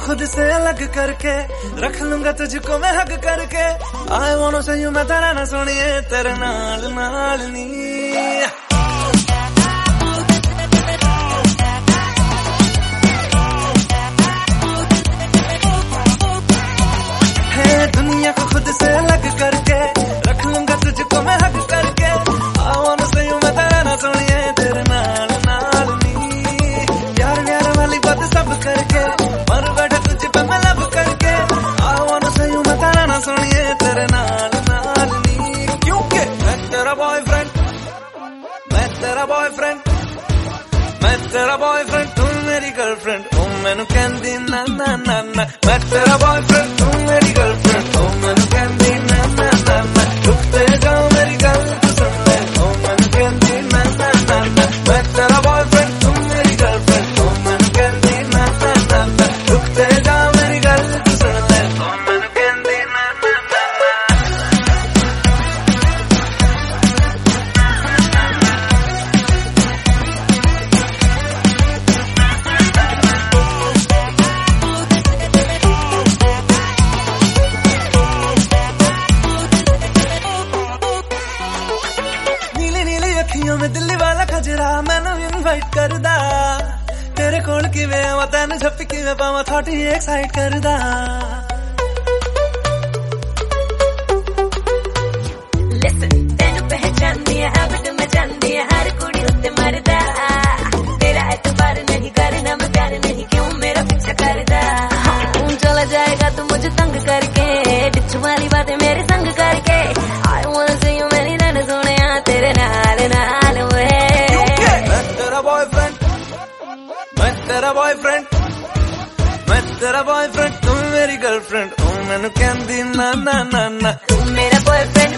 से अलग करके रख लूँगा तुझको मैं हग करके। आई वांट से यू मैं तेरा ना सुनिए, तेरे नाल नाल नी। मैं तेरा बॉयफ्रेंड मैं तेरा बॉयफ्रेंड तू मेरी गर्लफ्रेंड ओ, मैनू कहंदी, ना ना ना ना, मैं तेरा बॉयफ्रेंड तू मेरी दिल्ली वाला खजरा मैं इनवाइट कर दा तेरे को तेन वे वतन छप पावा, थोड़ी एक्साइट कर दा तेरा बॉयफ्रेंड मैं तेरा बॉयफ्रेंड तू मेरी गर्लफ्रेंड ओ, मैनू कहंदी ना ना ना ना। तू मेरा बॉयफ्रेंड